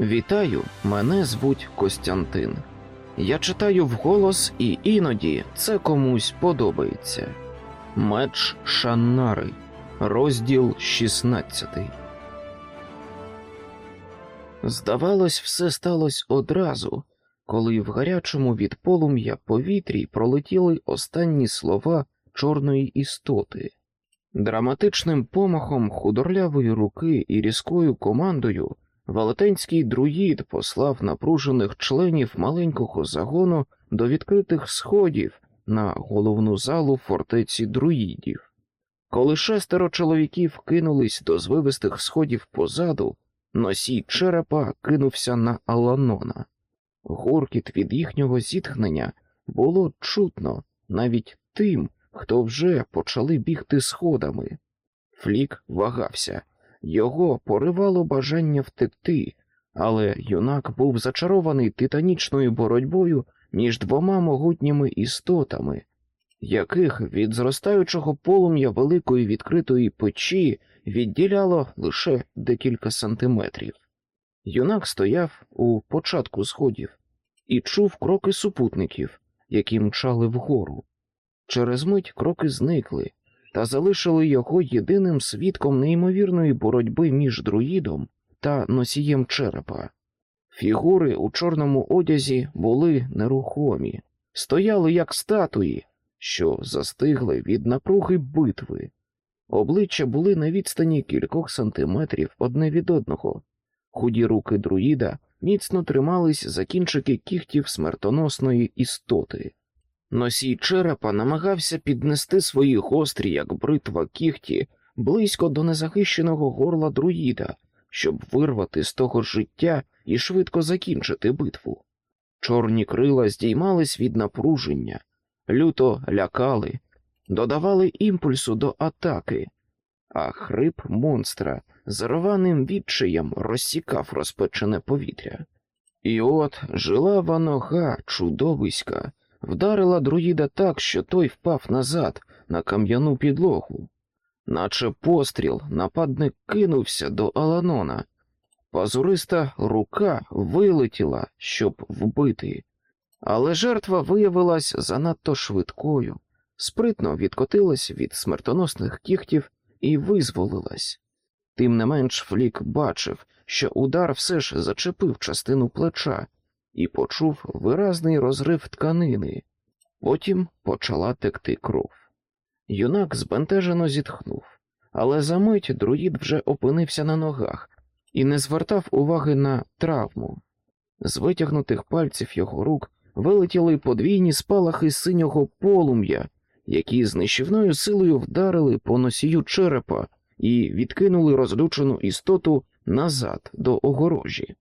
Вітаю, мене звуть Костянтин. Я читаю вголос, і іноді це комусь подобається. Меч Шаннари, розділ 16. Здавалось, все сталося одразу, коли в гарячому від полум'я повітрі пролетіли останні слова чорної істоти. Драматичним помахом худорлявої руки і різкою командою велетенський друїд послав напружених членів маленького загону до відкритих сходів на головну залу фортеці друїдів. Коли шестеро чоловіків кинулись до звивистих сходів позаду, носій черепа кинувся на Аланона. Гуркіт від їхнього зітхнення було чутно навіть тим, хто вже почали бігти сходами. Флік вагався, його поривало бажання втекти, але юнак був зачарований титанічною боротьбою між двома могутніми істотами, яких від зростаючого полум'я великої відкритої печі відділяло лише декілька сантиметрів. Юнак стояв у початку сходів і чув кроки супутників, які мчали вгору. Через мить кроки зникли та залишили його єдиним свідком неймовірної боротьби між друїдом та носієм черепа. Фігури у чорному одязі були нерухомі, стояли як статуї, що застигли від напруги битви. Обличчя були на відстані кількох сантиметрів одне від одного. Худі руки друїда міцно тримались за кінчики кігтів смертоносної істоти. Носій черепа намагався піднести свої гострі, як бритва кігті, близько до незахищеного горла друїда, щоб вирвати з того життя і швидко закінчити битву. Чорні крила здіймались від напруження, люто лякали, додавали імпульсу до атаки, а хрип монстра з рваним відчаєм розсікав розпечене повітря. І от жилава нога чудовиська вдарила друїда так, що той впав назад на кам'яну підлогу. Наче постріл нападник кинувся до Аланона. Пазуриста рука вилетіла, щоб вбити, але жертва виявилась занадто швидкою, спритно відкотилась від смертоносних кігтів і визволилась. Тим не менш Флік бачив, що удар все ж зачепив частину плеча і почув виразний розрив тканини. Потім почала текти кров. Юнак збентежено зітхнув, але за мить друїд вже опинився на ногах і не звертав уваги на травму. З витягнутих пальців його рук вилетіли подвійні спалахи синього полум'я, які з нищівною силою вдарили по носію черепа і відкинули розлючену істоту назад до огорожі.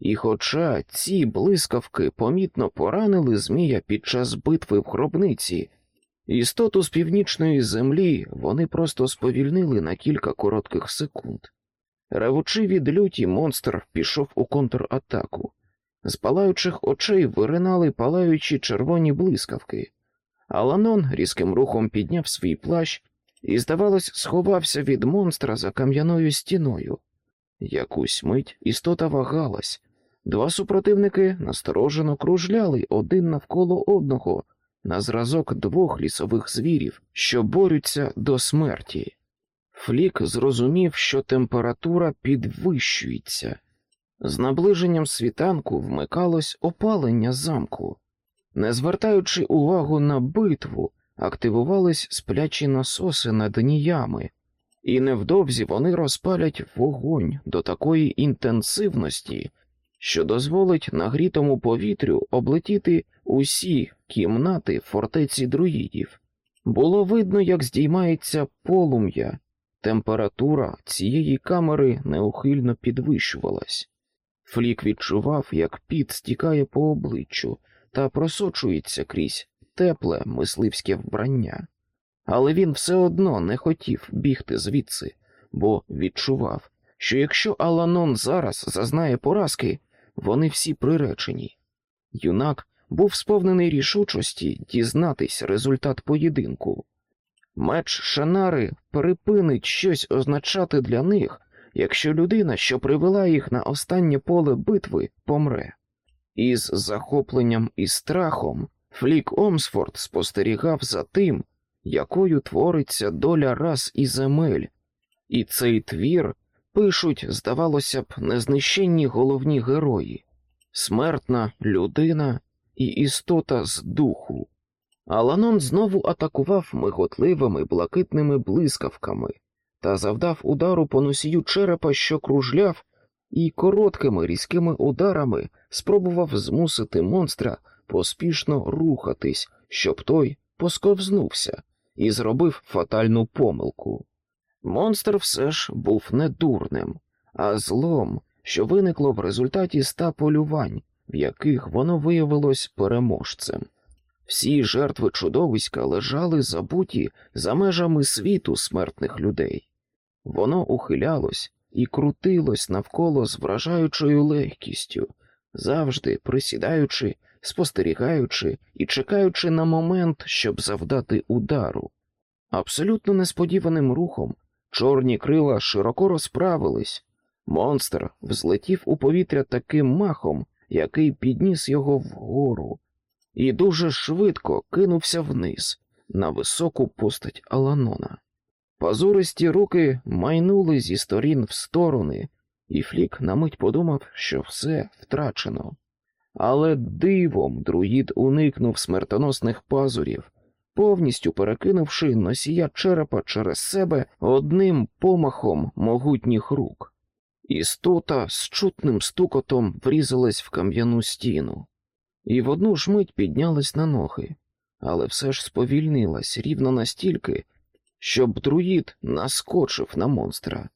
І хоча ці блискавки помітно поранили Змія під час битви в гробниці, істоту з північної землі вони просто сповільнили на кілька коротких секунд. Ревучи від люті, монстр пішов у контратаку. З палаючих очей виринали палаючі червоні блискавки. Аланон різким рухом підняв свій плащ і, здавалось, сховався від монстра за кам'яною стіною. Якусь мить істота вагалась, два супротивники насторожено кружляли один навколо одного на зразок двох лісових звірів, що борються до смерті. Флік зрозумів, що температура підвищується. З наближенням світанку вмикалось опалення замку. Не звертаючи увагу на битву, активувались сплячі насоси над ніями, і невдовзі вони розпалять вогонь до такої інтенсивності, що дозволить нагрітому повітрю облетіти усі кімнати фортеці друїдів. Було видно, як здіймається полум'я, температура цієї камери неухильно підвищувалась. Флік відчував, як піт стікає по обличчю та просочується крізь тепле мисливське вбрання, але він все одно не хотів бігти звідси, бо відчував, що якщо Аланон зараз зазнає поразки, вони всі приречені. Юнак був сповнений рішучості дізнатись результат поєдинку. Меч Шанари перепинить щось означати для них, якщо людина, що привела їх на останнє поле битви, помре. Із захопленням і страхом Флік Омсфорд спостерігав за тим, якою твориться доля рас і земель, і цей твір пишуть, здавалося б, незнищенні головні герої смертна людина і істота з духу. Аланон знову атакував миготливими блакитними блискавками та завдав удару по носію черепа, що кружляв, і короткими різкими ударами спробував змусити монстра поспішно рухатись, щоб той посковзнувся і зробив фатальну помилку. Монстр все ж був не дурним, а злом, що виникло в результаті ста полювань, в яких воно виявилось переможцем. Всі жертви чудовиська лежали забуті за межами світу смертних людей. Воно ухилялось і крутилось навколо з вражаючою легкістю, завжди присідаючи, спостерігаючи і чекаючи на момент, щоб завдати удару. Абсолютно несподіваним рухом чорні крила широко розправились, монстр взлетів у повітря таким махом, який підніс його вгору і дуже швидко кинувся вниз на високу постать Аланона. Пазуристі руки майнули зі сторін в сторони, і Флік на мить подумав, що все втрачено. Але дивом друїд уникнув смертоносних пазурів, повністю перекинувши носія черепа через себе одним помахом могутніх рук. Істота з чутним стукотом врізалась в кам'яну стіну і в одну ж мить піднялась на ноги, але все ж сповільнилась рівно настільки, щоб друїд наскочив на монстра.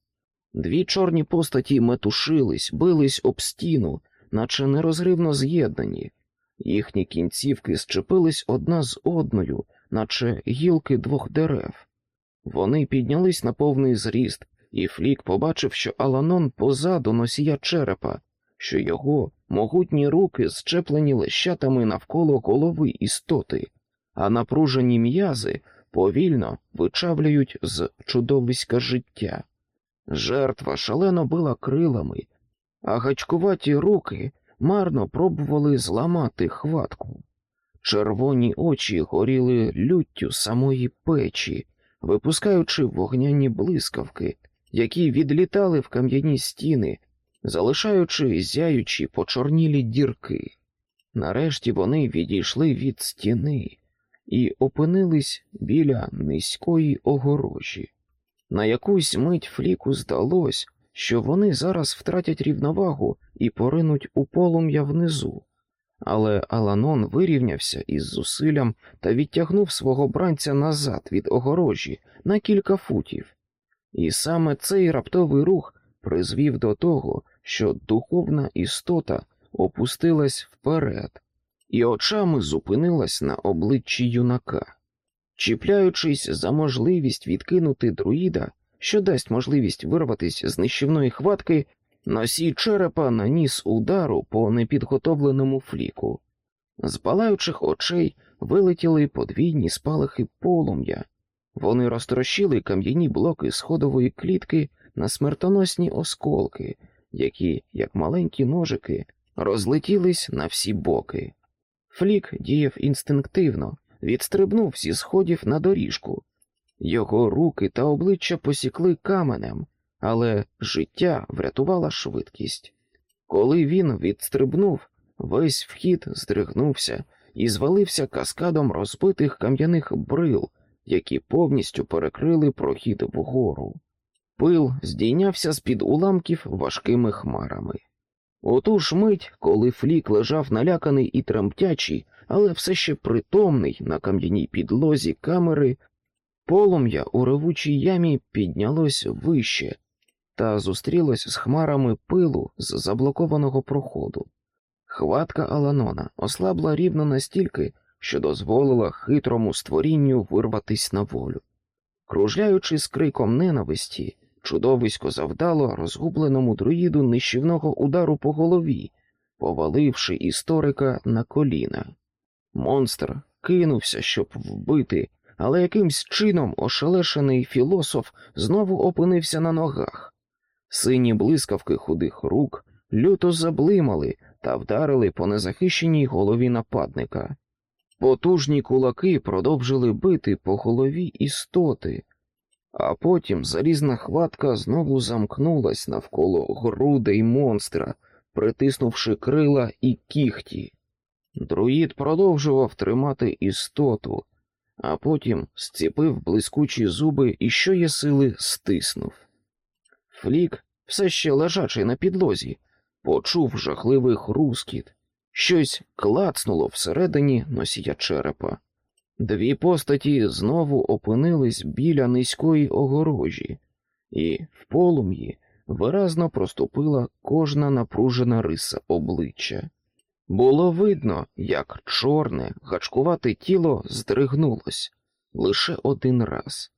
Дві чорні постаті метушились, бились об стіну, наче нерозривно з'єднані, їхні кінцівки зчепились одна з одною, наче гілки двох дерев. Вони піднялись на повний зріст, і Флік побачив, що Аланон позаду носія черепа, що його могутні руки зчеплені лещатами навколо голови істоти, а напружені м'язи повільно вичавлюють з чудовиська життя. Жертва шалено била крилами, а гачкуваті руки марно пробували зламати хватку. Червоні очі горіли люттю самої печі, випускаючи вогняні блискавки, які відлітали в кам'яні стіни залишаючи зяючі почорнілі дірки. Нарешті вони відійшли від стіни і опинились біля низької огорожі. На якусь мить Фліку здалось, що вони зараз втратять рівновагу і поринуть у полум'я внизу, але Аланон вирівнявся із зусиллям та відтягнув свого бранця назад від огорожі на кілька футів, і саме цей раптовий рух призвів до того, що духовна істота опустилась вперед і очами зупинилась на обличчі юнака, чіпляючись за можливість відкинути друїда, що дасть можливість вирватися з нищівної хватки, носій черепа наніс удару по непідготовленому фліку. З палаючих очей вилетіли подвійні спалахи полум'я, вони розтрощили кам'яні блоки сходової клітки на смертоносні осколки, які, як маленькі ножики, розлетілись на всі боки. Флік діяв інстинктивно, відстрибнув зі сходів на доріжку. Його руки та обличчя посікли каменем, але життя врятувала швидкість. Коли він відстрибнув, весь вхід здригнувся і звалився каскадом розбитих кам'яних брил, які повністю перекрили прохід вгору. Пил здійнявся з під уламків важкими хмарами. У ту ж мить, коли флік лежав наляканий і тремтячий, але все ще притомний на кам'яній підлозі камери, полум'я у ревучій ямі піднялось вище та зустрілось з хмарами пилу з заблокованого проходу. Хватка Аланона ослабла рівно настільки, що дозволила хитрому створінню вирватись на волю. Кружляючи з криком ненависті, Чудовисько завдало розгубленому друїду нищівного удару по голові, поваливши історика на коліна. Монстр кинувся, щоб вбити, але якимсь чином ошелешений філософ знову опинився на ногах. Сині блискавки худих рук люто заблимали та вдарили по незахищеній голові нападника. Потужні кулаки продовжили бити по голові істоти, а потім залізна хватка знову замкнулась навколо грудей монстра, притиснувши крила і кіхті. Друїд продовжував тримати істоту, а потім зціпив блискучі зуби і що є сили стиснув. Флік, все ще лежачий на підлозі, почув жахливий хрускіт, щось клацнуло всередині носія черепа. Дві постаті знову опинились біля низької огорожі, і в полум'ї виразно проступила кожна напружена риса обличчя. Було видно, як чорне, гачкувате тіло здригнулось лише один раз,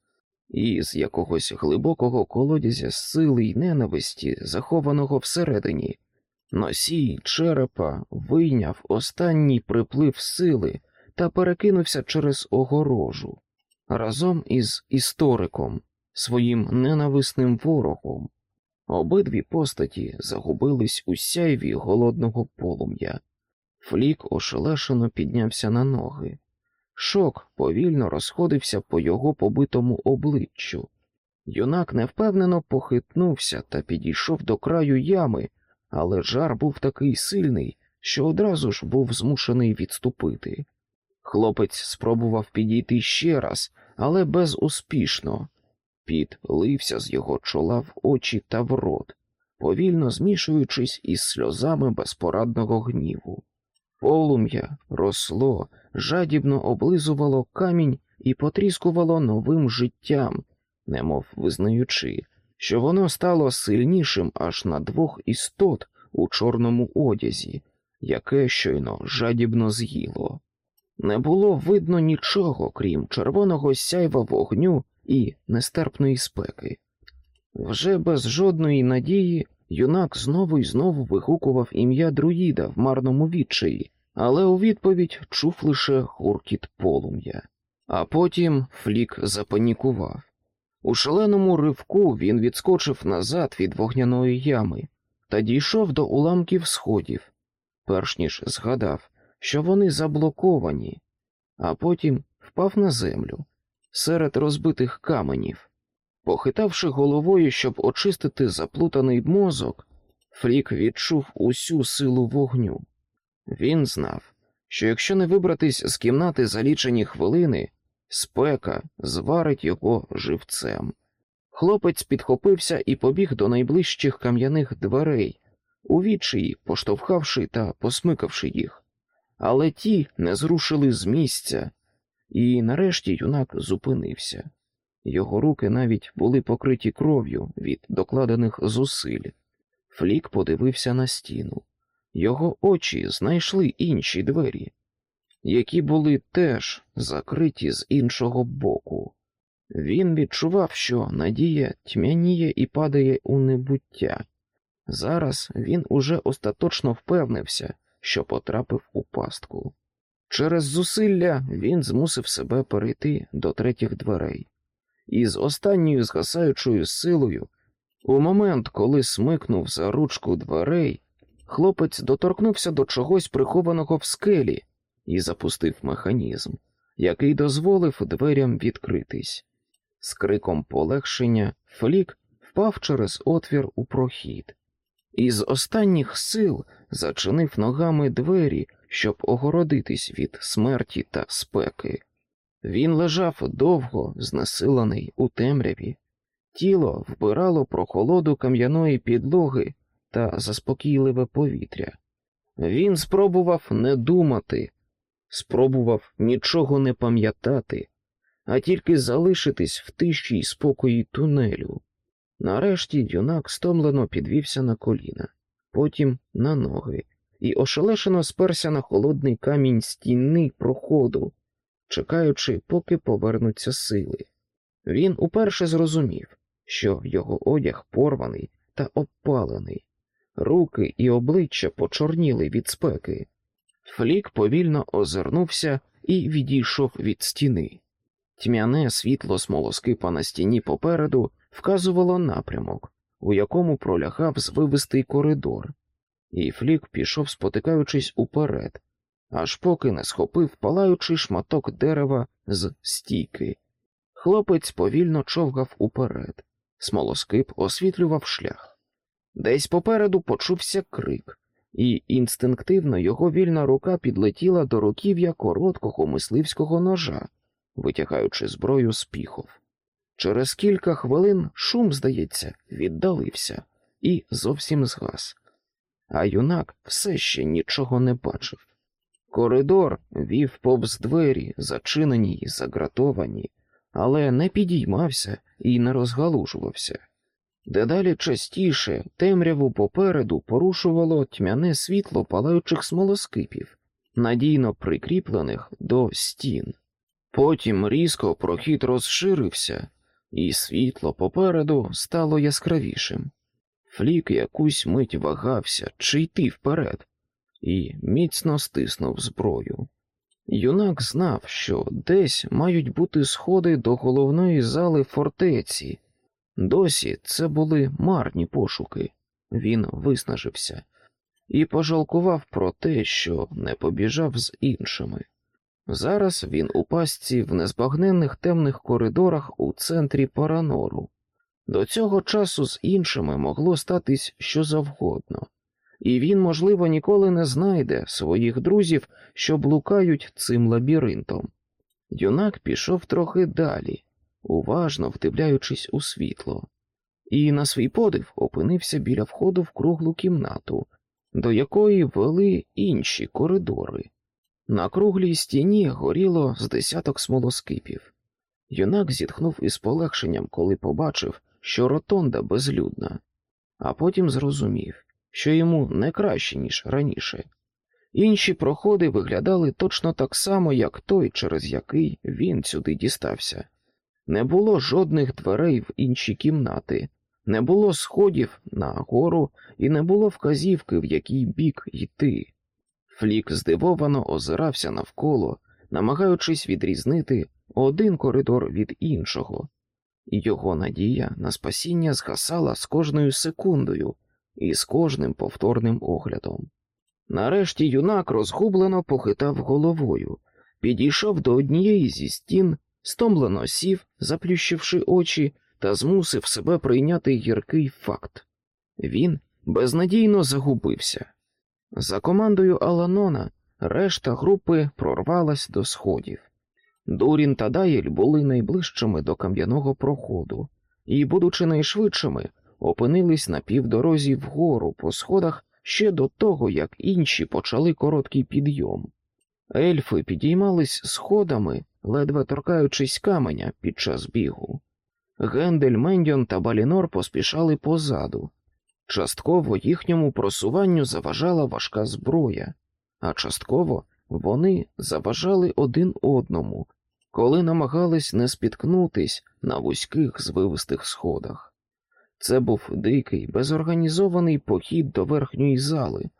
і з якогось глибокого колодязя сили й ненависті, захованого всередині, носій черепа вийняв останній приплив сили та перекинувся через огорожу разом із істориком, своїм ненависним ворогом. Обидві постаті загубились у сяйві голодного полум'я. Флік ошелешено піднявся на ноги. Шок повільно розходився по його побитому обличчю. Юнак невпевнено похитнувся та підійшов до краю ями, але жар був такий сильний, що одразу ж був змушений відступити. Хлопець спробував підійти ще раз, але безуспішно. Піт лився з його чола в очі та в рот, повільно змішуючись із сльозами безпорадного гніву. Полум'я росло, жадібно облизувало камінь і потріскувало новим життям, немов визнаючи, що воно стало сильнішим аж на двох істот у чорному одязі, яке щойно жадібно з'їло. Не було видно нічого, крім червоного сяйва вогню і нестерпної спеки. Вже без жодної надії юнак знову й знову вигукував ім'я друїда в марному відчаї, але у відповідь чув лише гуркіт полум'я. А потім Флік запанікував. У шаленому ривку він відскочив назад від вогняної ями та дійшов до уламків сходів, перш ніж згадав, що вони заблоковані, а потім впав на землю серед розбитих каменів. Похитавши головою, щоб очистити заплутаний мозок, Флік відчув усю силу вогню. Він знав, що якщо не вибратись з кімнати за лічені хвилини, спека зварить його живцем. Хлопець підхопився і побіг до найближчих кам'яних дверей, у відчаї поштовхавши та посмикавши їх, але ті не зрушили з місця, і нарешті юнак зупинився. Його руки навіть були покриті кров'ю від докладених зусиль. Флік подивився на стіну. Його очі знайшли інші двері, які були теж закриті з іншого боку. Він відчував, що надія тьмяніє і падає у небуття. Зараз він уже остаточно впевнився, що потрапив у пастку. Через зусилля він змусив себе перейти до третіх дверей, і з останньою згасаючою силою, у момент, коли смикнув за ручку дверей, хлопець доторкнувся до чогось прихованого в скелі і запустив механізм, який дозволив дверям відкритись. З криком полегшення Флік впав через отвір у прохід, і з останніх сил зачинив ногами двері, щоб огородитись від смерті та спеки. Він лежав довго, знесилений у темряві, тіло вбирало прохолоду кам'яної підлоги та заспокійливе повітря. Він спробував не думати, спробував нічого не пам'ятати, а тільки залишитись в тиші й спокої тунелю. Нарешті юнак стомлено підвівся на коліна, потім на ноги, і ошелешено сперся на холодний камінь стіни проходу, чекаючи, поки повернуться сили. Він уперше зрозумів, що його одяг порваний та обпалений, руки і обличчя почорніли від спеки. Флік повільно озирнувся і відійшов від стіни. Тьмяне світло смолоскипа на стіні попереду вказувало напрямок, у якому пролягав звивистий коридор, і Флік пішов, спотикаючись уперед, аж поки не схопив палаючий шматок дерева з стійки. Хлопець повільно човгав уперед, смолоскип освітлював шлях. Десь попереду почувся крик, і інстинктивно його вільна рука підлетіла до руків'я короткого мисливського ножа, витягаючи зброю з піхов. Через кілька хвилин шум, здається, віддалився і зовсім згас, а юнак все ще нічого не бачив. Коридор вів повз двері, зачинені й загратовані, але не підіймався і не розгалужувався. Дедалі частіше темряву попереду порушувало тьмяне світло палаючих смолоскипів, надійно прикріплених до стін. Потім різко прохід розширився, і світло попереду стало яскравішим. Флік якусь мить вагався, чи йти вперед, і міцно стиснув зброю. Юнак знав, що десь мають бути сходи до головної зали фортеці. Досі це були марні пошуки. Він виснажився і пожалкував про те, що не побіжав з іншими. Зараз він у пастці в незбагненних темних коридорах у центрі Паранору. До цього часу з іншими могло статись що завгодно, і він, можливо, ніколи не знайде своїх друзів, що блукають цим лабіринтом. Юнак пішов трохи далі, уважно вдивляючись у світло, і на свій подив опинився біля входу в круглу кімнату, до якої вели інші коридори. На круглій стіні горіло з десяток смолоскипів. Юнак зітхнув із полегшенням, коли побачив, що ротонда безлюдна, а потім зрозумів, що йому не краще, ніж раніше. Інші проходи виглядали точно так само, як той, через який він сюди дістався. Не було жодних дверей в інші кімнати, не було сходів на гору і не було вказівки, в який бік йти. Флік здивовано озирався навколо, намагаючись відрізнити один коридор від іншого, його надія на спасіння згасала з кожною секундою і з кожним повторним оглядом. Нарешті юнак розгублено похитав головою, підійшов до однієї зі стін, стомлено сів, заплющивши очі, та змусив себе прийняти гіркий факт він безнадійно загубився. За командою Аланона решта групи прорвалась до сходів. Дурін та Дайль були найближчими до кам'яного проходу і, будучи найшвидшими, опинились на півдорозі вгору по сходах ще до того, як інші почали короткий підйом. Ельфи підіймались сходами, ледве торкаючись каменя під час бігу. Гендель, Мендьон та Балінор поспішали позаду. Частково їхньому просуванню заважала важка зброя, а частково вони заважали один одному, коли намагались не спіткнутись на вузьких звивистих сходах. Це був дикий, безорганізований похід до верхньої зали.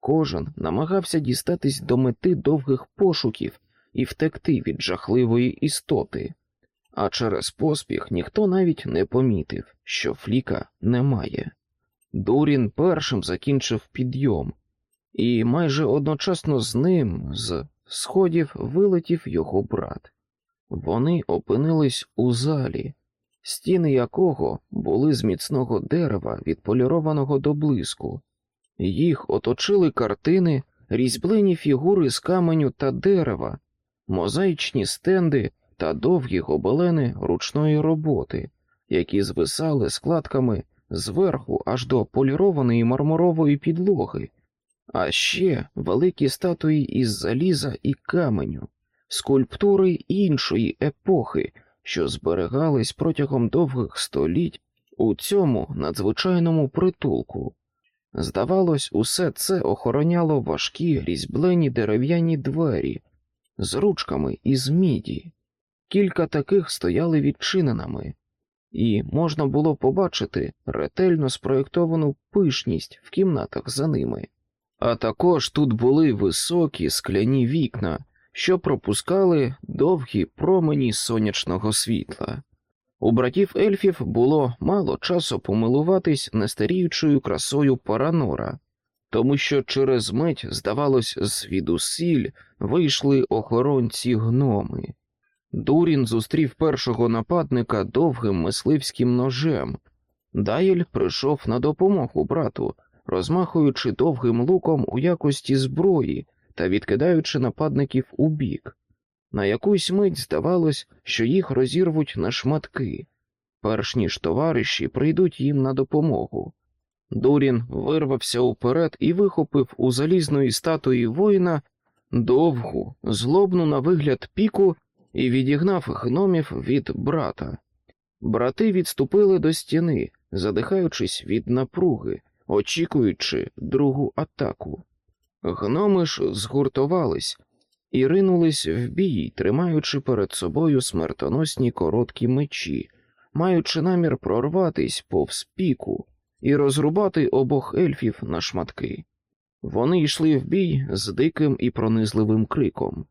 Кожен намагався дістатись до мети довгих пошуків і втекти від жахливої істоти, а через поспіх ніхто навіть не помітив, що фліка немає. Дурін першим закінчив підйом, і майже одночасно з ним з сходів вилетів його брат. Вони опинились у залі, стіни якого були з міцного дерева, відполірованого до блиску. Їх оточили картини, різьблені фігури з каменю та дерева, мозаїчні стенди та довгі гобелени ручної роботи, які звисали складками зверху аж до полірованої мармурової підлоги, а ще великі статуї із заліза і каменю, скульптури іншої епохи, що зберігались протягом довгих століть у цьому надзвичайному притулку. Здавалось, усе це охороняло важкі різьблені дерев'яні двері з ручками із міді. Кілька таких стояли відчиненими, і можна було побачити ретельно спроєктовану пишність в кімнатах за ними. А також тут були високі скляні вікна, що пропускали довгі промені сонячного світла. У братів ельфів було мало часу помилуватись нестаріючою красою Паранора, тому що через мить, здавалось, звідусіль вийшли охоронці гноми. Дурін зустрів першого нападника довгим мисливським ножем. Дайль прийшов на допомогу брату, розмахуючи довгим луком у якості зброї та відкидаючи нападників у бік. На якусь мить здавалось, що їх розірвуть на шматки, перш ніж товариші прийдуть їм на допомогу. Дурін вирвався уперед і вихопив у залізної статуї воїна довгу, злобну на вигляд піку і відігнав гномів від брата. Брати відступили до стіни, задихаючись від напруги, очікуючи другу атаку. Гноми ж згуртувались і ринулись в бій, тримаючи перед собою смертоносні короткі мечі, маючи намір прорватись повз піку і розрубати обох ельфів на шматки. Вони йшли в бій з диким і пронизливим криком,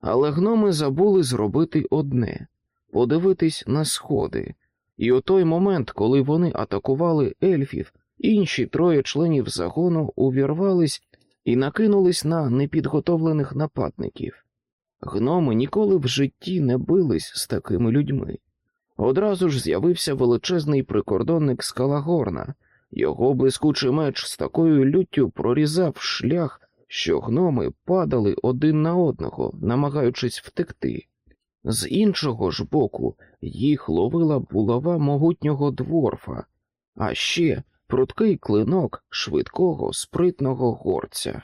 але гноми забули зробити одне подивитись на сходи, і у той момент, коли вони атакували ельфів, інші троє членів загону увірвались і накинулись на непідготовлених нападників. Гноми ніколи в житті не бились з такими людьми. Одразу ж з'явився величезний прикордонник Скалагорна, його блискучий меч з такою люттю прорізав шлях, що гноми падали один на одного, намагаючись втекти. З іншого ж боку їх ловила булава могутнього дворфа, а ще пруткий клинок швидкого, спритного горця.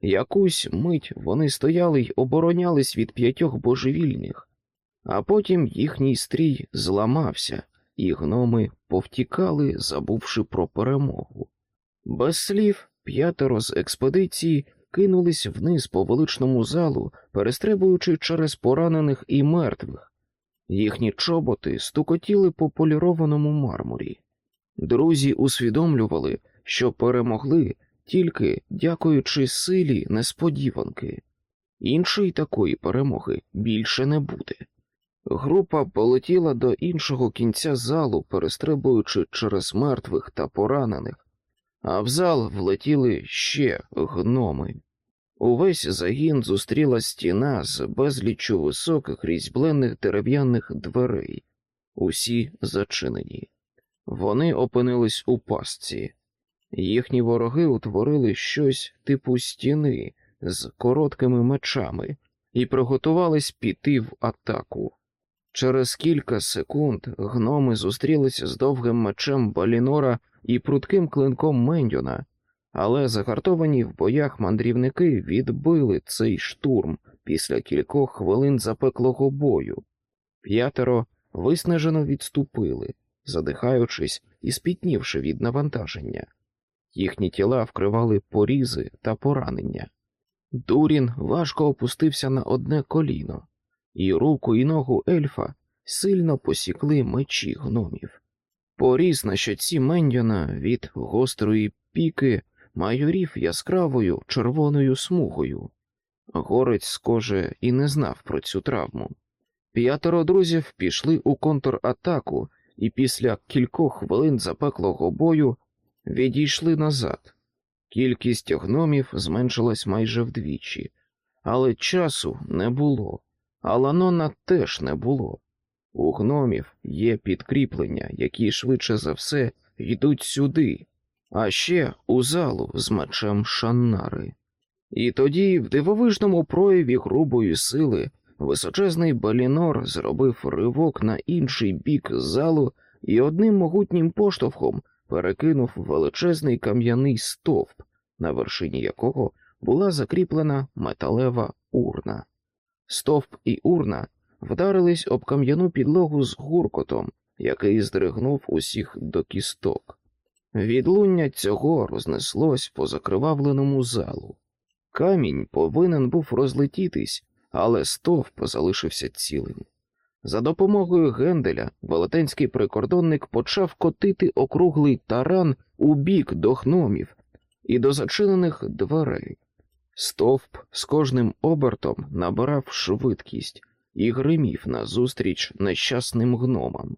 Якусь мить вони стояли й оборонялись від п'ятьох божевільних, а потім їхній стрій зламався, і гноми повтікали, забувши про перемогу. Без слів п'ятеро з експедиції кинулись вниз по величному залу, перестрибуючи через поранених і мертвих. Їхні чоботи стукотіли по полірованому мармурі. Друзі усвідомлювали, що перемогли тільки дякуючи силі несподіванки. Іншої такої перемоги більше не буде. Група полетіла до іншого кінця залу, перестрибуючи через мертвих та поранених, а в зал влетіли ще гноми. Увесь загін зустріла стіна з безліччю високих різьблених дерев'яних дверей, усі зачинені. Вони опинились у пастці. Їхні вороги утворили щось типу стіни з короткими мечами і приготувались піти в атаку. Через кілька секунд гноми зустрілися з довгим мечем Балінора і прутким клинком Мендьона, але загартовані в боях мандрівники відбили цей штурм після кількох хвилин запеклого бою. П'ятеро виснажено відступили, задихаючись і спітнівши від навантаження. Їхні тіла вкривали порізи та поранення. Дурін важко опустився на одне коліно, і руку і ногу ельфа сильно посікли мечі гномів. Поріз на щоці Мендіона від гострої піки майорів яскравою червоною смугою. Горець, схоже, і не знав про цю травму. П'ятеро друзів пішли у контратаку і після кількох хвилин запеклого бою відійшли назад. Кількість гномів зменшилась майже вдвічі, але часу не було, а ланона теж не було. У гномів є підкріплення, які швидше за все йдуть сюди, а ще у залу з мечем Шаннари. І тоді, в дивовижному прояві грубої сили, височезний Балінор зробив ривок на інший бік залу і одним могутнім поштовхом перекинув величезний кам'яний стовп, на вершині якого була закріплена металева урна. Стовп і урна вдарились об кам'яну підлогу з гуркотом, який здригнув усіх до кісток. Відлуння цього рознеслось по закривавленому залу. Камінь повинен був розлетітись, але стовп залишився цілим. За допомогою Генделя велетенський прикордонник почав котити округлий таран у бік до гномів і до зачинених дверей. Стовп з кожним обертом набирав швидкість і гримів назустріч нещасним гномам.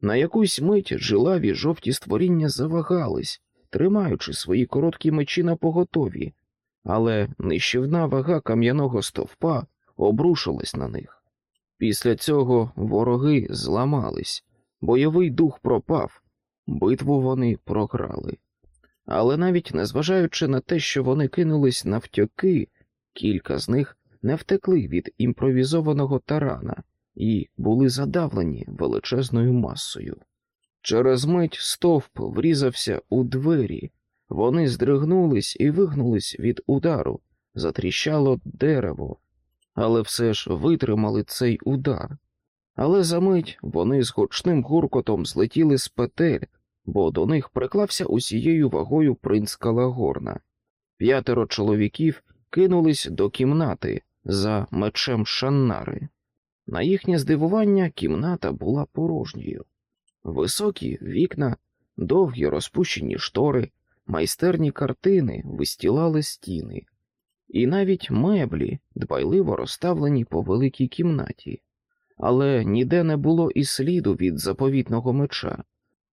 На якусь мить жилаві жовті створіння завагались, тримаючи свої короткі мечі на поготові, але нищівна вага кам'яного стовпа обрушилась на них. Після цього вороги зламались, бойовий дух пропав, битву вони програли. Але навіть незважаючи на те, що вони кинулись навтьоки, кілька з них не втекли від імпровізованого тарана і були задавлені величезною масою. Через мить стовп врізався у двері, вони здригнулись і вигнулись від удару, затріщало дерево, але все ж витримали цей удар. Але за мить вони з гучним гуркотом злетіли з петель, бо до них приклався усією вагою принц Калагорна. П'ятеро чоловіків кинулись до кімнати за мечем Шаннари. На їхнє здивування кімната була порожньою. Високі вікна, довгі розпущені штори, майстерні картини вистілали стіни, і навіть меблі дбайливо розставлені по великій кімнаті, але ніде не було і сліду від заповітного меча.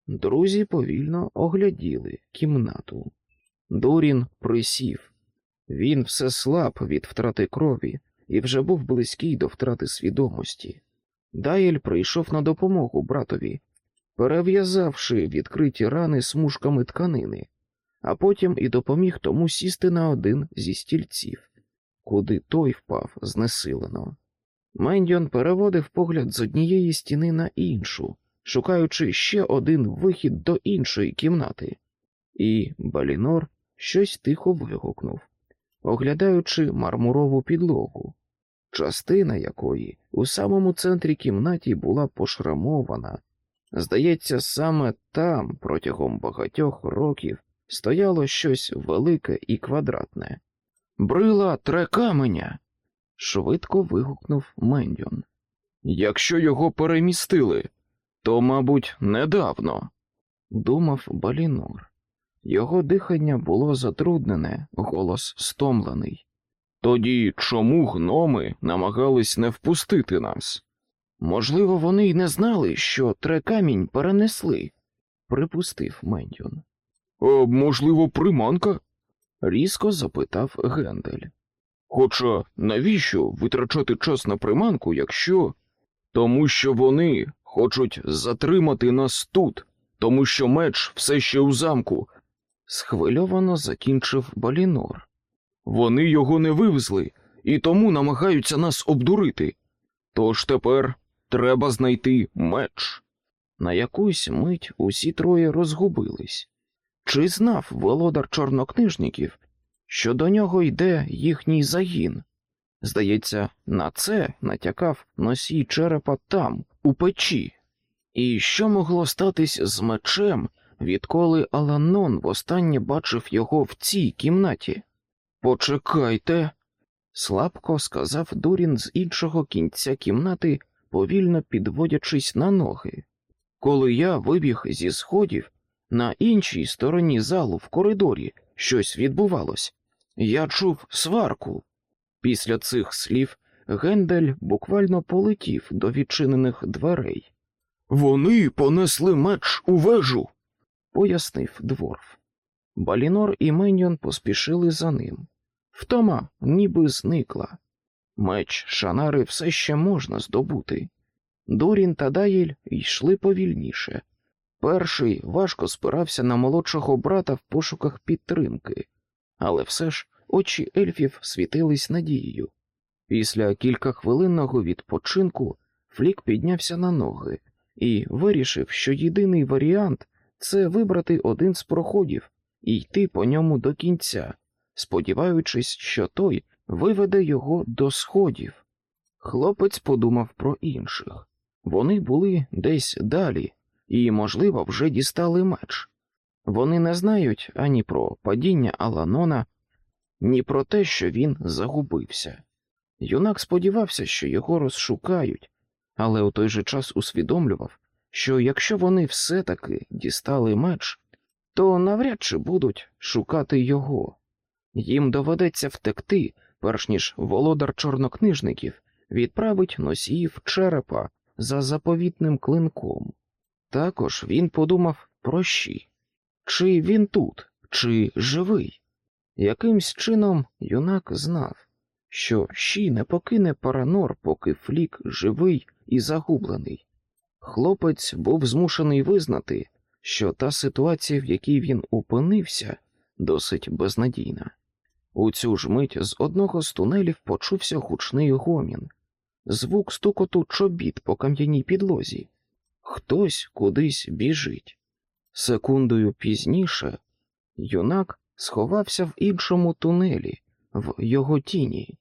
Друзі повільно огляділи кімнату. Дурін присів. Він все слаб від втрати крові і вже був близький до втрати свідомості. Дайль прийшов на допомогу братові, перев'язавши відкриті рани смужками тканини, а потім і допоміг тому сісти на один зі стільців, куди той впав знесилено. Мендіон переводив погляд з однієї стіни на іншу, шукаючи ще один вихід до іншої кімнати, і Балінор щось тихо вигукнув, оглядаючи мармурову підлогу, частина якої у самому центрі кімнаті була пошрамована. Здається, саме там протягом багатьох років стояло щось велике і квадратне. Брила тре каменя. швидко вигукнув Мендіон. Якщо його перемістили, то, мабуть, недавно, думав Балінор. Його дихання було затруднене, голос стомлений. Тоді чому гноми намагались не впустити нас? Можливо, вони й не знали, що трекамінь перенесли, припустив Мендюн. «А, можливо, приманка? різко запитав Гендель. Хоча навіщо витрачати час на приманку, якщо. Тому що вони хочуть затримати нас тут, тому що меч все ще у замку, схвильовано закінчив Балінор. Вони його не вивезли і тому намагаються нас обдурити. Тож тепер треба знайти меч. На якусь мить усі троє розгубились. Чи знав володар чорнокнижників, що до нього йде їхній загін? Здається, на це натякав носій черепа там, у печі. І що могло статись з мечем, відколи Аланон востаннє бачив його в цій кімнаті? Почекайте, слабко сказав Дурін з іншого кінця кімнати, повільно підводячись на ноги. Коли я вибіг зі сходів, на іншій стороні залу в коридорі щось відбувалось. Я чув сварку. Після цих слів Гендель буквально полетів до відчинених дверей. Вони понесли меч у вежу, пояснив дворф. Балінор і Меньйон поспішили за ним. Втома ніби зникла. Меч шанари все ще можна здобути. Дорін та Даїль йшли повільніше. Перший важко спирався на молодшого брата в пошуках підтримки, але все ж очі ельфів світились надією. Після кількахвилинного відпочинку Флік піднявся на ноги і вирішив, що єдиний варіант це вибрати один з проходів і йти по ньому до кінця, сподіваючись, що той виведе його до сходів. Хлопець подумав про інших. Вони були десь далі і, можливо, вже дістали меч. Вони не знають ані про падіння Аланона, ні про те, що він загубився. Юнак сподівався, що його розшукають, але у той же час усвідомлював, що якщо вони все-таки дістали меч, то навряд чи будуть шукати його. Їм доведеться втекти, перш ніж володар чорнокнижників відправить носіїв черепа за заповітним клинком. Також він подумав про щі. Чи він тут, чи живий? Якимсь чином юнак знав, що щі не покине Паранор, поки Флік живий і загублений. Хлопець був змушений визнати, що та ситуація, в якій він опинився, досить безнадійна. У цю ж мить з одного з тунелів почувся гучний гомін, звук стукоту чобіт по кам'яній підлозі. Хтось кудись біжить. Секундою пізніше юнак сховався в іншому тунелі, в його тіні,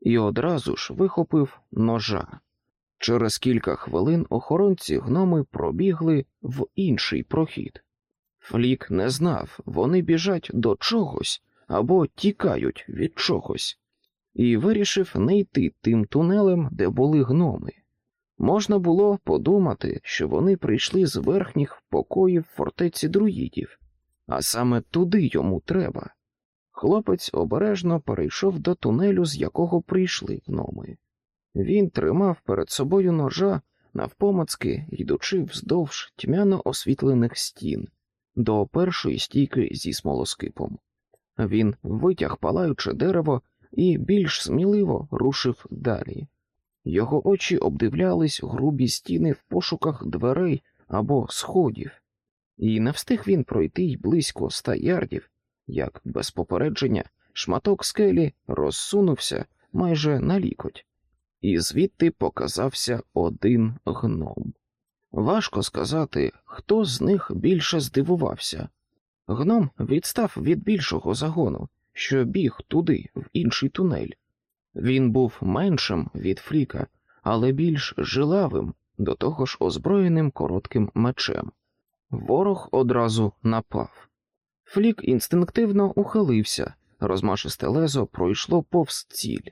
і одразу ж вихопив ножа. Через кілька хвилин охоронці гноми пробігли в інший прохід. Флік не знав, вони біжать до чогось або тікають від чогось, і вирішив не йти тим тунелем, де були гноми. Можна було подумати, що вони прийшли з верхніх покоїв фортеці друїдів, а саме туди йому треба. Хлопець обережно перейшов до тунелю, з якого прийшли гноми. Він тримав перед собою ножа навпомацки, йдучи вздовж тьмяно освітлених стін до першої стійки зі смолоскипом. Він витяг палаюче дерево і більш сміливо рушив далі. Його очі обдивлялись грубі стіни в пошуках дверей або сходів, і не встиг він пройти й близько ста ярдів, як без попередження шматок скелі розсунувся майже на лікоть, і звідти показався один гном. Важко сказати, хто з них більше здивувався. Гном відстав від більшого загону, що біг туди, в інший тунель. Він був меншим від Фріка, але більш жилавим, до того ж озброєним коротким мечем. Ворог одразу напав. Флік інстинктивно ухилився, розмашисте лезо пройшло повз ціль.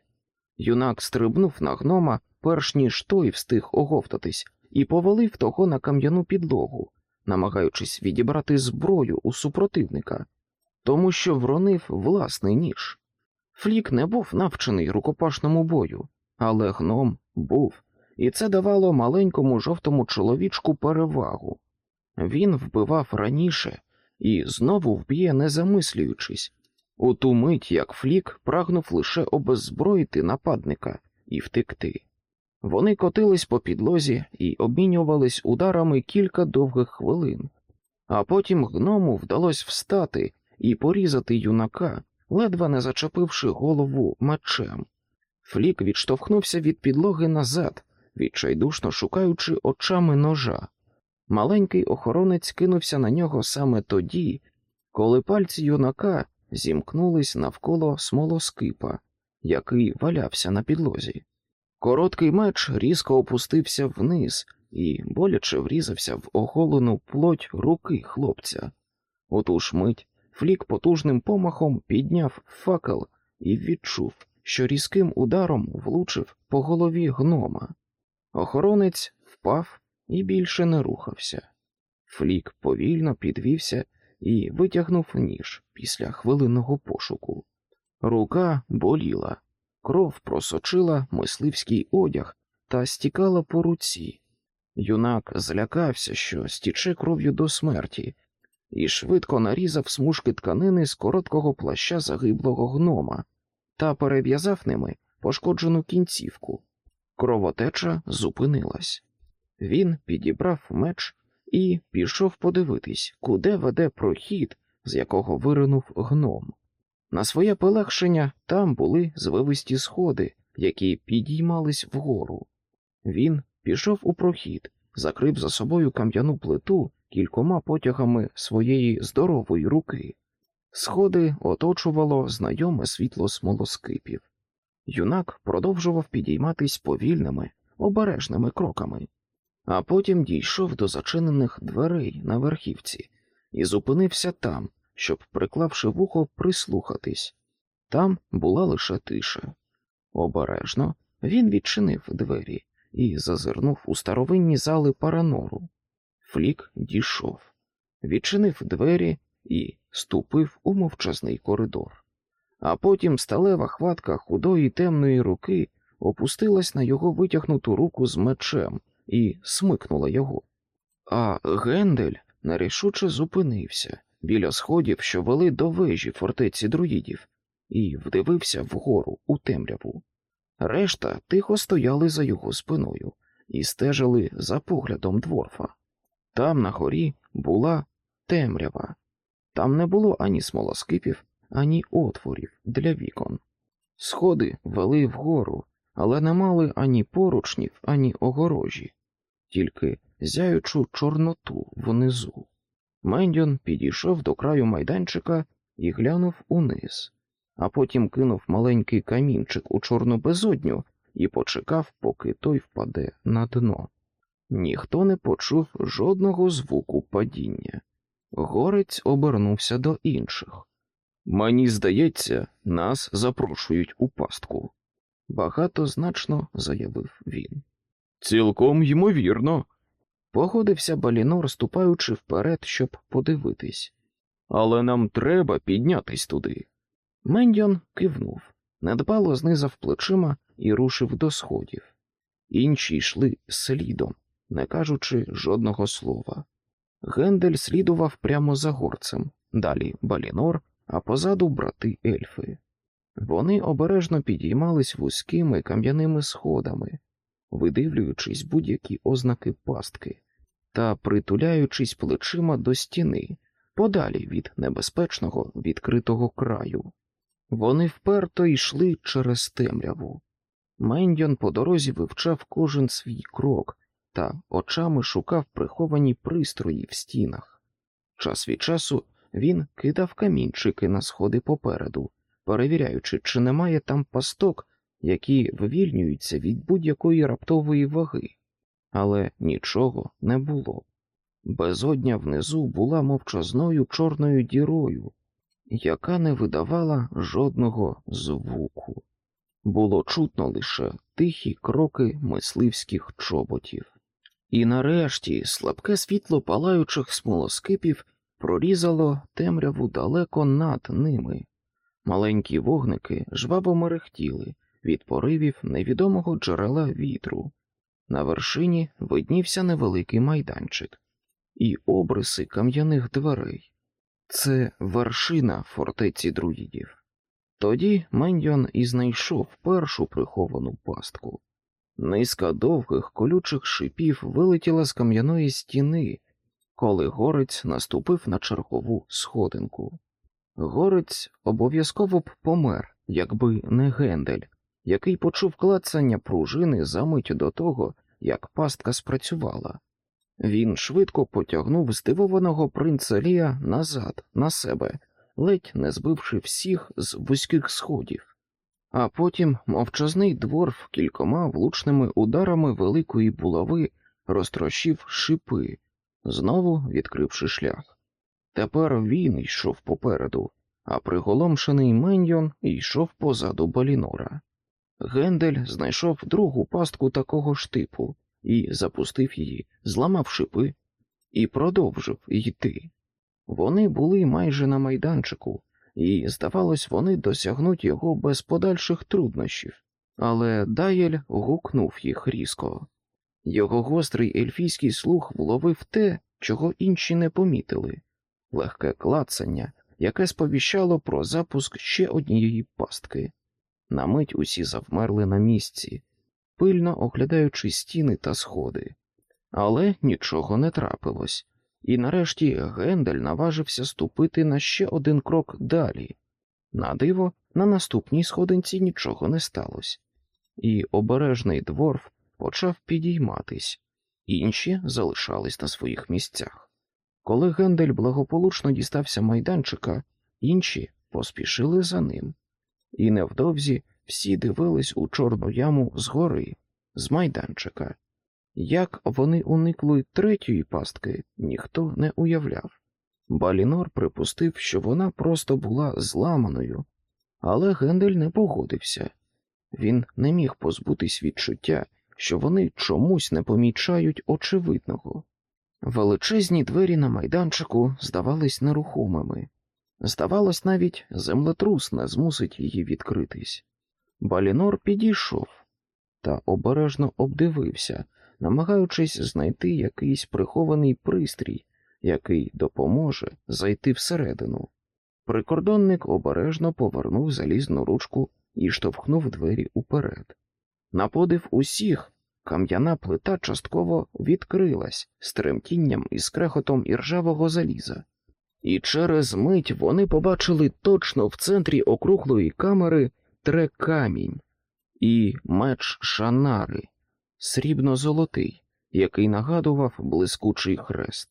Юнак стрибнув на гнома, перш ніж той встиг оговтатись, і повалив того на кам'яну підлогу, намагаючись відібрати зброю у супротивника, тому що вронив власний ніж. Флік не був навчений рукопашному бою, але гном був, і це давало маленькому жовтому чоловічку перевагу. Він вбивав раніше і знову вб'є, не замислюючись, у ту мить як Флік прагнув лише обеззброїти нападника і втекти. Вони котились по підлозі і обмінювались ударами кілька довгих хвилин, а потім гному вдалося встати і порізати юнака, ледве не зачепивши голову мечем. Флік відштовхнувся від підлоги назад, відчайдушно шукаючи очами ножа. Маленький охоронець кинувся на нього саме тоді, коли пальці юнака зімкнулись навколо смолоскипа, який валявся на підлозі. Короткий меч різко опустився вниз і боляче врізався в оголену плоть руки хлопця. У ту ж мить Флік потужним помахом підняв факел і відчув, що різким ударом влучив по голові гнома. Охоронець впав і більше не рухався. Флік повільно підвівся і витягнув ніж після хвилинного пошуку. Рука боліла, кров просочила мисливський одяг та стікала по руці. Юнак злякався, що стіче кров'ю до смерті, і швидко нарізав смужки тканини з короткого плаща загиблого гнома та перев'язав ними пошкоджену кінцівку. Кровотеча зупинилась. Він підібрав меч і пішов подивитись, куди веде прохід, з якого виринув гном. На своє полегшення там були звивисті сходи, які підіймались вгору. Він пішов у прохід, закрив за собою кам'яну плиту кількома потягами своєї здорової руки. Сходи оточувало знайоме світло смолоскипів. Юнак продовжував підійматись повільними, обережними кроками, а потім дійшов до зачинених дверей на верхівці і зупинився там, щоб, приклавши вухо, прислухатись. Там була лише тиша. Обережно він відчинив двері і зазирнув у старовинні зали паранору. Флік дійшов, відчинив двері і ступив у мовчазний коридор. А потім сталева хватка худої темної руки опустилась на його витягнуту руку з мечем і смикнула його. А Гендель нерішуче зупинився біля сходів, що вели до вежі фортеці друїдів, і вдивився вгору у темряву. Решта тихо стояли за його спиною і стежили за поглядом дворфа. Там на горі була темрява, там не було ані смолоскипів, ані отворів для вікон. Сходи вели вгору, але не мали ані поручнів, ані огорожі, тільки зяючу чорноту внизу. Мендьон підійшов до краю майданчика і глянув униз, а потім кинув маленький камінчик у чорну безодню і почекав, поки той впаде на дно. Ніхто не почув жодного звуку падіння. Горець обернувся до інших. Мені здається, нас запрошують у пастку, багатозначно заявив він. Цілком ймовірно, погодився Балінор, ступаючи вперед, щоб подивитись. Але нам треба піднятись туди. Мендіон кивнув, недбало знизав плечима і рушив до сходів. Інші йшли слідом, не кажучи жодного слова. Гендель слідував прямо за горцем, далі Балінор, а позаду брати ельфи. Вони обережно підіймались вузькими кам'яними сходами, видивлюючись будь-які ознаки пастки та притуляючись плечима до стіни, подалі від небезпечного відкритого краю. Вони вперто йшли через темряву. Мендьон по дорозі вивчав кожен свій крок та очами шукав приховані пристрої в стінах. Час від часу він кидав камінчики на сходи попереду, перевіряючи, чи немає там пасток, які вивільнюються від будь-якої раптової ваги, але нічого не було. Безодня внизу була мовчазною чорною дірою, яка не видавала жодного звуку. Було чутно лише тихі кроки мисливських чоботів. І нарешті слабке світло палаючих смолоскипів прорізало темряву далеко над ними. Маленькі вогники жваво мерехтіли від поривів невідомого джерела вітру. На вершині виднівся невеликий майданчик і обриси кам'яних дверей. Це вершина фортеці друїдів. Тоді Мендьон і знайшов першу приховану пастку. Низка довгих колючих шипів вилетіла з кам'яної стіни, коли горець наступив на чергову сходинку. Горець обов'язково б помер, якби не Гендель, який почув клацання пружини за мить до того, як пастка спрацювала. Він швидко потягнув здивованого принца Лія назад на себе, ледь не збивши всіх з вузьких сходів, а потім мовчазний дворф кількома влучними ударами великої булави розтрощив шипи, знову відкривши шлях. Тепер він йшов попереду, а приголомшений Меньйон йшов позаду Балінора. Гендель знайшов другу пастку такого ж типу і запустив її, зламав шипи і продовжив йти. Вони були майже на майданчику, і, здавалось, вони досягнуть його без подальших труднощів, але Дайель гукнув їх різко. Його гострий ельфійський слух вловив те, чого інші не помітили легке клацання, яке сповіщало про запуск ще однієї пастки. На мить усі завмерли на місці, пильно оглядаючи стіни та сходи, але нічого не трапилось, і нарешті Гендель наважився ступити на ще один крок далі. На диво, на наступній сходинці нічого не сталося, і обережний дворф почав підійматись, інші залишались на своїх місцях. Коли Гендель благополучно дістався майданчика, інші поспішили за ним, і невдовзі всі дивились у чорну яму згори, з майданчика. Як вони уникли третьої пастки, ніхто не уявляв. Балінор припустив, що вона просто була зламаною, але Гендель не погодився він не міг позбутись відчуття, що вони чомусь не помічають очевидного. Величезні двері на майданчику здавались нерухомими. Здавалось, навіть землетрус не змусить її відкритись. Балінор підійшов та обережно обдивився, намагаючись знайти якийсь прихований пристрій, який допоможе зайти всередину. Прикордонник обережно повернув залізну ручку і штовхнув двері уперед. На подив усіх кам'яна плита частково відкрилась з тремтінням і скрехотом іржавого заліза, і через мить вони побачили точно в центрі округлої камери трекамінь і меч шанари, срібно-золотий, який нагадував блискучий хрест.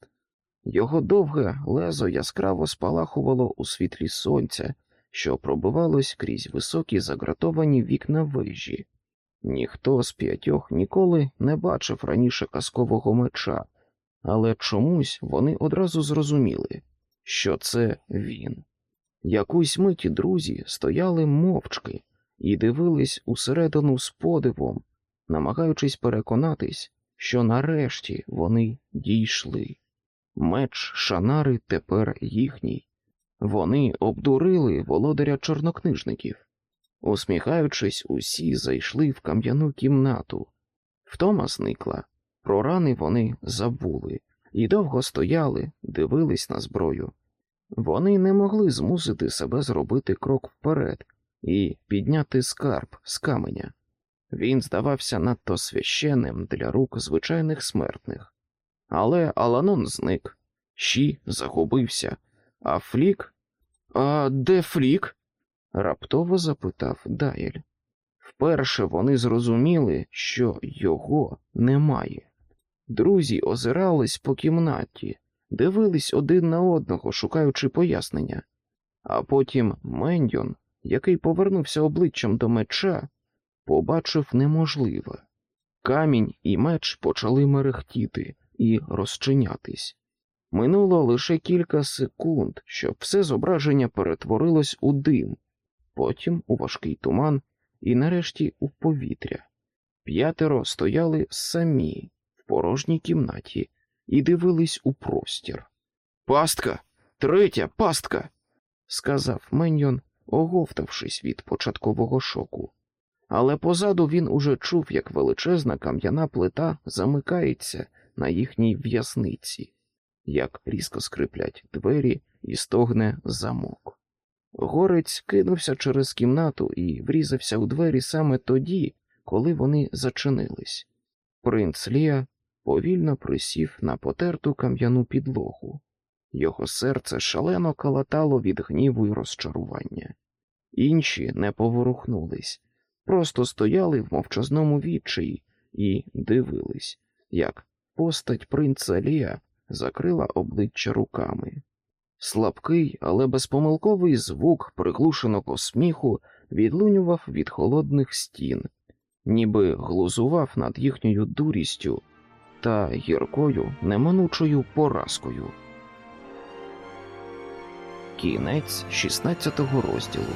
Його довге лезо яскраво спалахувало у світлі сонця, що пробивалось крізь високі загратовані вікна вежі. Ніхто з п'ятьох ніколи не бачив раніше казкового меча, але чомусь вони одразу зрозуміли, що це він. Якусь мить друзі стояли мовчки і дивились усередину з подивом, намагаючись переконатись, що нарешті вони дійшли. Меч шанари тепер їхній. Вони обдурили володаря чорнокнижників. Усміхаючись, усі зайшли в кам'яну кімнату. Втома зникла, про рани вони забули і довго стояли, дивились на зброю. Вони не могли змусити себе зробити крок вперед і підняти скарб з каменя. Він здавався надто священним для рук звичайних смертних. Але Аланон зник, Щі загубився, а Флік. А де Флік? раптово запитав Дайль. Вперше вони зрозуміли, що його немає. Друзі озирались по кімнаті, дивились один на одного, шукаючи пояснення, а потім Мендьон, який повернувся обличчям до меча, побачив неможливе. Камінь і меч почали мерехтіти і розчинятись. Минуло лише кілька секунд, щоб все зображення перетворилось у дим, потім у важкий туман і нарешті у повітря. П'ятеро стояли самі порожній кімнаті і дивились у простір. Пастка, третя пастка, сказав Меньйон, оговтавшись від початкового шоку. Але позаду він уже чув, як величезна кам'яна плита замикається на їхній в'язниці, як різко скриплять двері і стогне замок. Горець кинувся через кімнату і врізався у двері саме тоді, коли вони зачинились. Принц Лія повільно присів на потерту кам'яну підлогу. Його серце шалено калатало від гніву й розчарування. Інші не поворухнулись, просто стояли в мовчазному відчаї і дивились, як постать принца Лія закрила обличчя руками. Слабкий, але безпомилковий звук приглушеного сміху відлунював від холодних стін, ніби глузував над їхньою дурістю та гіркою неминучою поразкою. Кінець 16 розділу.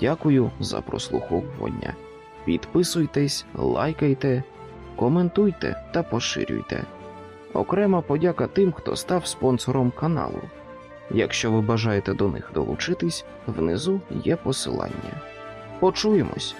Дякую за прослуховування. Підписуйтесь, лайкайте, коментуйте та поширюйте. Окрема подяка тим, хто став спонсором каналу. Якщо ви бажаєте до них долучитись, внизу є посилання. Почуємось!